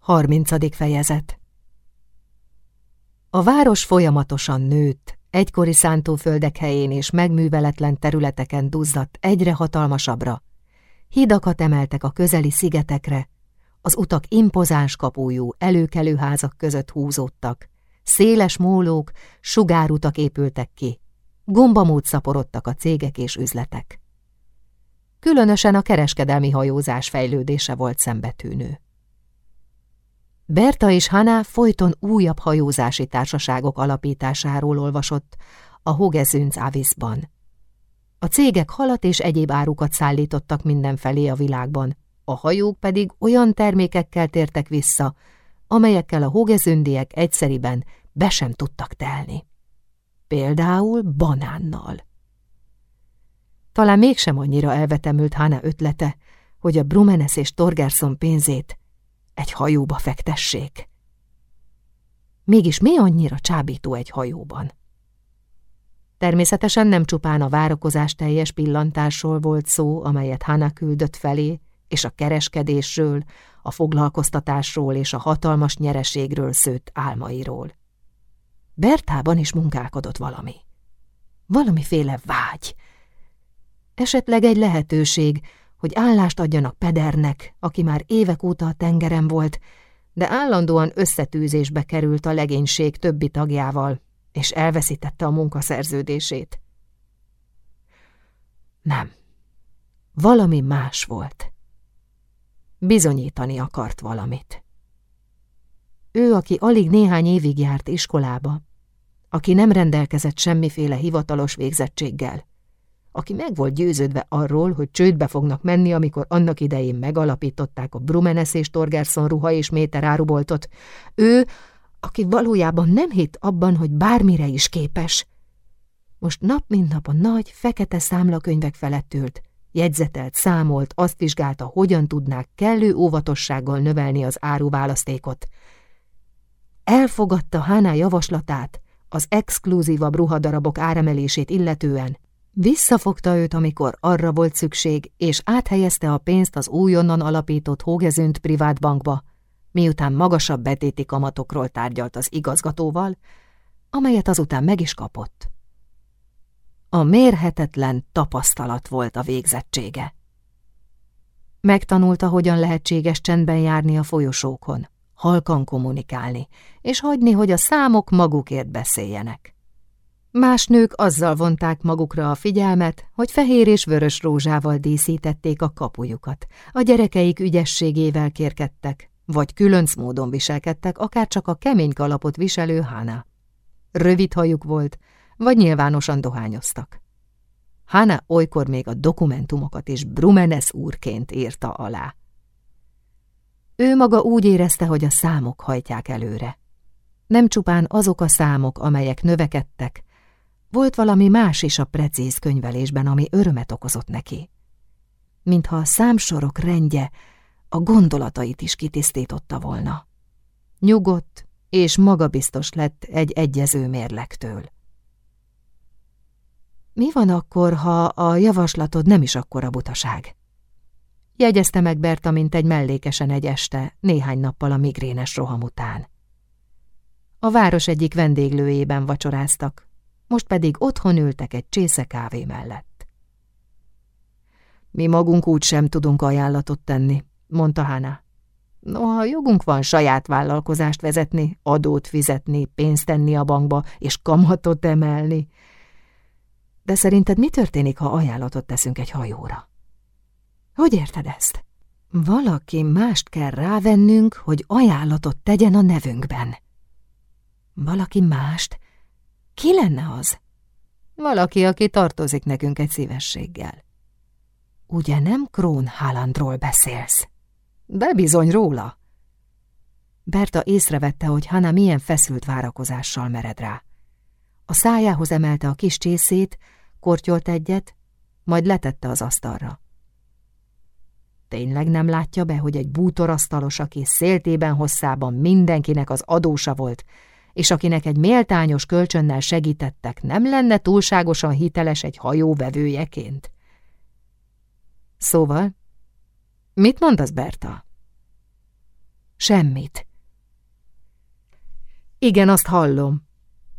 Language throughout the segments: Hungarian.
30. fejezet A város folyamatosan nőtt, egykori szántóföldek helyén és megműveletlen területeken duzzadt egyre hatalmasabbra. Hidakat emeltek a közeli szigetekre, az utak impozáns kapújú, előkelő házak között húzódtak, széles mólók, sugárutak épültek ki, gombamód szaporodtak a cégek és üzletek. Különösen a kereskedelmi hajózás fejlődése volt szembetűnő. Berta és Hana folyton újabb hajózási társaságok alapításáról olvasott a Hogezünc Avisban. A cégek halat és egyéb árukat szállítottak mindenfelé a világban, a hajók pedig olyan termékekkel tértek vissza, amelyekkel a hogezündiek egyszeriben be sem tudtak telni. Például banánnal. Talán mégsem annyira elvetemült Hana ötlete, hogy a Brumenes és Torgerson pénzét egy hajóba fektessék. Mégis mi annyira csábító egy hajóban? Természetesen nem csupán a várakozás teljes pillantásról volt szó, amelyet Hana küldött felé, és a kereskedésről, a foglalkoztatásról és a hatalmas nyereségről szőtt álmairól. Bertában is munkálkodott valami. Valamiféle vágy. Esetleg egy lehetőség, hogy állást adjanak Pedernek, aki már évek óta a tengeren volt, de állandóan összetűzésbe került a legénység többi tagjával, és elveszítette a munkaszerződését. Nem. Valami más volt. Bizonyítani akart valamit. Ő, aki alig néhány évig járt iskolába, aki nem rendelkezett semmiféle hivatalos végzettséggel, aki meg volt győződve arról, hogy csődbe fognak menni, amikor annak idején megalapították a Brumenes és Torgerson ruha és méter áruboltot. Ő, aki valójában nem hitt abban, hogy bármire is képes. Most nap mint nap a nagy, fekete számlakönyvek felett ült, jegyzetelt, számolt, azt vizsgálta, hogyan tudnák kellő óvatossággal növelni az áruválasztékot. Elfogadta Háná javaslatát, az exkluzívabb ruhadarabok áremelését illetően, Visszafogta őt, amikor arra volt szükség, és áthelyezte a pénzt az újonnan alapított Hógezünt privátbankba, miután magasabb betéti kamatokról tárgyalt az igazgatóval, amelyet azután meg is kapott. A mérhetetlen tapasztalat volt a végzettsége. Megtanulta, hogyan lehetséges csendben járni a folyosókon, halkan kommunikálni, és hagyni, hogy a számok magukért beszéljenek. Más nők azzal vonták magukra a figyelmet, hogy fehér és vörös rózsával díszítették a kapujukat, a gyerekeik ügyességével kérkedtek, vagy különc módon viselkedtek, akár csak a kemény kalapot viselő Hána. Rövid hajuk volt, vagy nyilvánosan dohányoztak. Hána olykor még a dokumentumokat is Brumenes úrként írta alá. Ő maga úgy érezte, hogy a számok hajtják előre. Nem csupán azok a számok, amelyek növekedtek, volt valami más is a precíz könyvelésben, ami örömet okozott neki. Mintha a számsorok rendje a gondolatait is kitisztította volna. Nyugodt és magabiztos lett egy egyező mérlektől. Mi van akkor, ha a javaslatod nem is akkora butaság? Jegyezte meg Berta, mint egy mellékesen egy este, néhány nappal a migrénes roham után. A város egyik vendéglőjében vacsoráztak, most pedig otthon ültek egy csésze kávé mellett. Mi magunk úgy sem tudunk ajánlatot tenni, mondta Hana. Noha jogunk van saját vállalkozást vezetni, adót fizetni, pénzt tenni a bankba és kamatot emelni. De szerinted mi történik, ha ajánlatot teszünk egy hajóra? Hogy érted ezt? Valaki mást kell rávennünk, hogy ajánlatot tegyen a nevünkben. Valaki mást? Ki lenne az? Valaki, aki tartozik nekünk egy szívességgel. Ugye nem Krón Haalandról beszélsz? De bizony róla. Berta észrevette, hogy Hanna milyen feszült várakozással mered rá. A szájához emelte a kis csészét, kortyolt egyet, majd letette az asztalra. Tényleg nem látja be, hogy egy bútorasztalos, aki széltében hosszában mindenkinek az adósa volt, és akinek egy méltányos kölcsönnel segítettek, nem lenne túlságosan hiteles egy hajó vevőjeként? Szóval, mit mondasz, Berta? Semmit. Igen, azt hallom.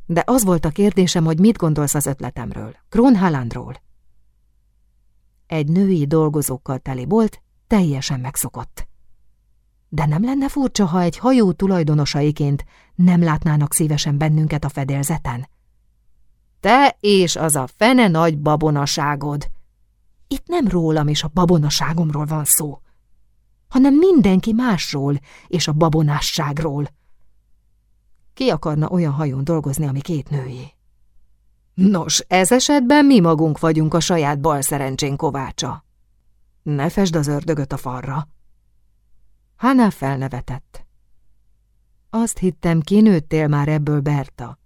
De az volt a kérdésem, hogy mit gondolsz az ötletemről, Kronhalandról. Egy női dolgozókkal teli bolt teljesen megszokott. De nem lenne furcsa, ha egy hajó tulajdonosaiként nem látnának szívesen bennünket a fedélzeten? Te és az a fene nagy babonaságod! Itt nem rólam és a babonaságomról van szó, hanem mindenki másról és a babonásságról. Ki akarna olyan hajón dolgozni, ami két nőjé? Nos, ez esetben mi magunk vagyunk a saját bal szerencsén kovácsa. Ne fesd az ördögöt a farra. Hana felnevetett. Azt hittem, kinőttél már ebből, Berta.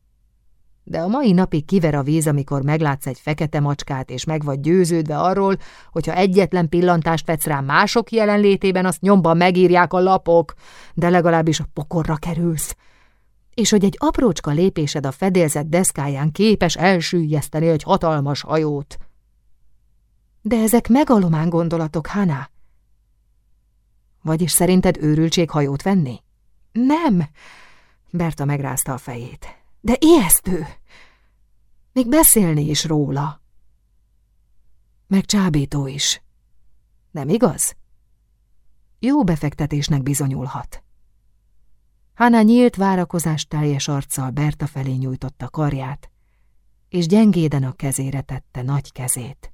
De a mai napig kiver a víz, amikor meglátsz egy fekete macskát, és meg vagy győződve arról, hogyha egyetlen pillantást vetsz rá mások jelenlétében, azt nyomban megírják a lapok, de legalábbis a pokorra kerülsz és hogy egy aprócska lépésed a fedélzet deszkáján képes elsüllyeszteni egy hatalmas hajót. De ezek megalomán gondolatok, Hana. Vagyis szerinted őrültség hajót venni? Nem, Berta megrázta a fejét. De ijesztő! Még beszélni is róla. Meg csábító is. Nem igaz? Jó befektetésnek bizonyulhat. Hanna nyílt várakozás teljes arccal Berta felé nyújtotta karját, és gyengéden a kezére tette nagy kezét.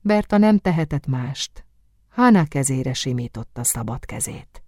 Berta nem tehetett mást, Hanna kezére simította szabad kezét.